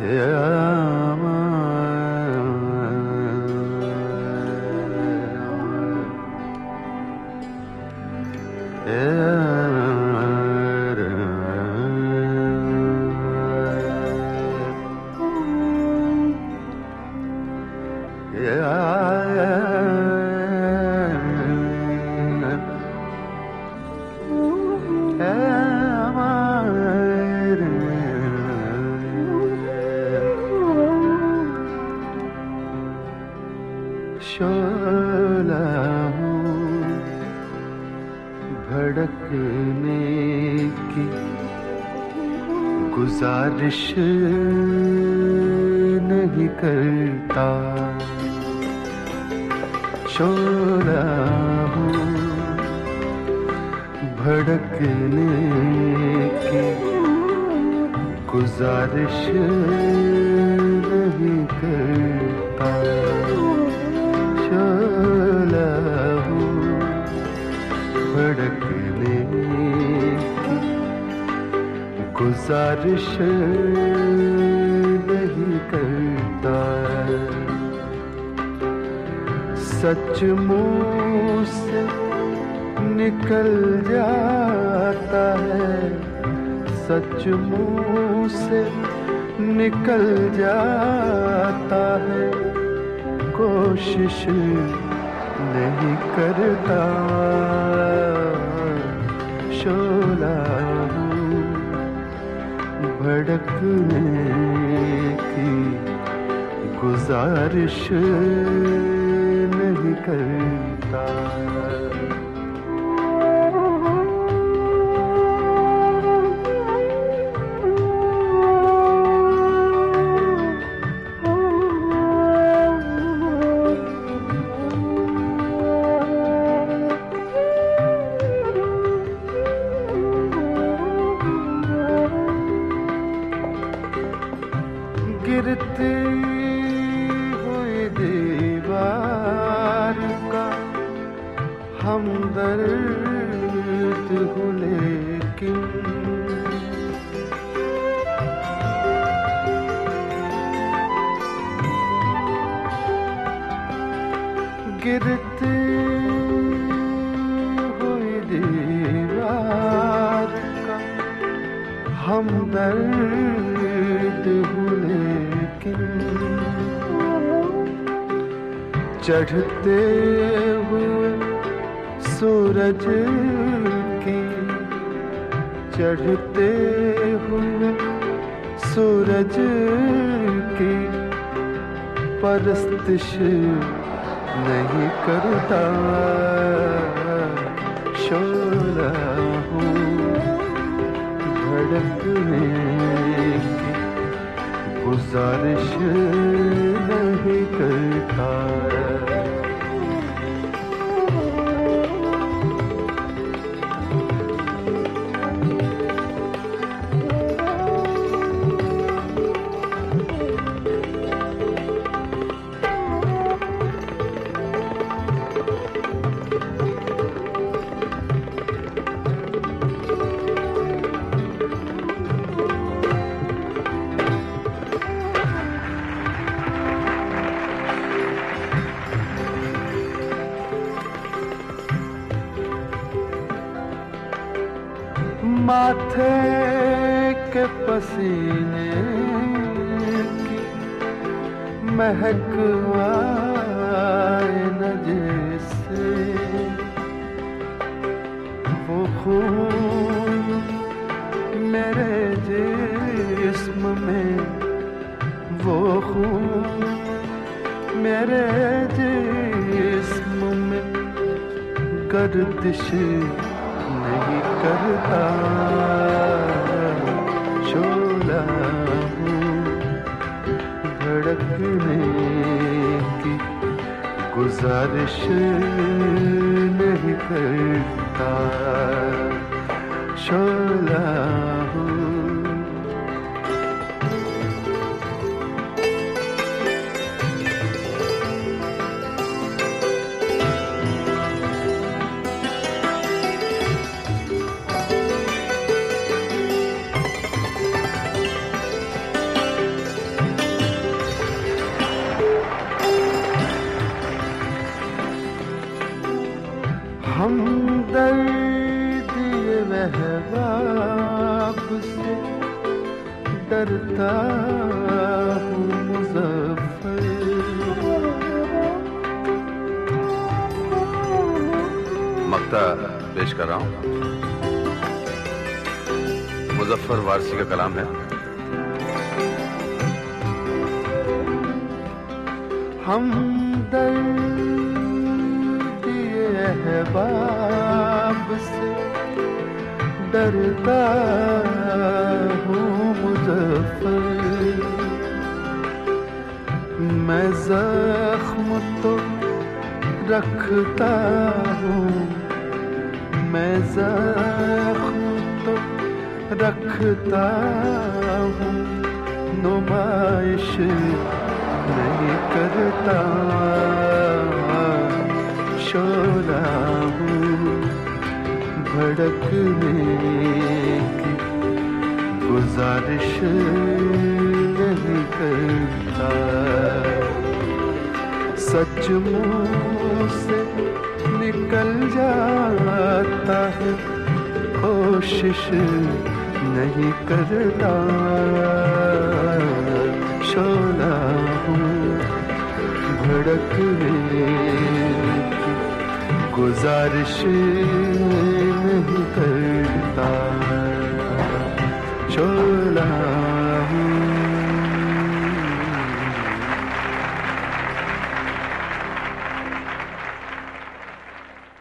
Yeah. गुजारिश नहीं करता। शोरा हूँ। भड़कने की गुजारिश नहीं करता। गुजारिश नहीं करता। सच से निकल जाता है। सच से निकल जाता है। कोशिश नहीं करता। शोला भड़कने की गुजारिश नहीं करता। हमदर्द हूँ लेकिन गिरती हुई दीवार चढ़ते हुए सूरज की चढ़ते हुए सूरज की परस्तिश नहीं करता। शोला हूँ धड़कने गुजारिश नहीं करता। माथे के पसीने की महक न जैसे। वो खून मेरे जिस्म में, वो खून मेरे जिस्म में गर्दिश करता शोला हूँ। धड़कने की गुजारिश नहीं करता। शोला अहबाब से डरता हूँ मुजफ्फर। मक्ता पेश कर रहा हूँ। मुजफ्फर वारसी का कलाम है। हम दर्द बा डरता हूँ मुजफ्फर। मैं जख्म तो रखता हूँ। मैं जख्म तो रखता हूँ। नुमाइश नहीं करता। हूँ भड़कने की गुजारिश नहीं करता। सच से निकल जाता है, कोशिश नहीं करता। शोला हूँ भड़कने गुजारिश नहीं करता। शोला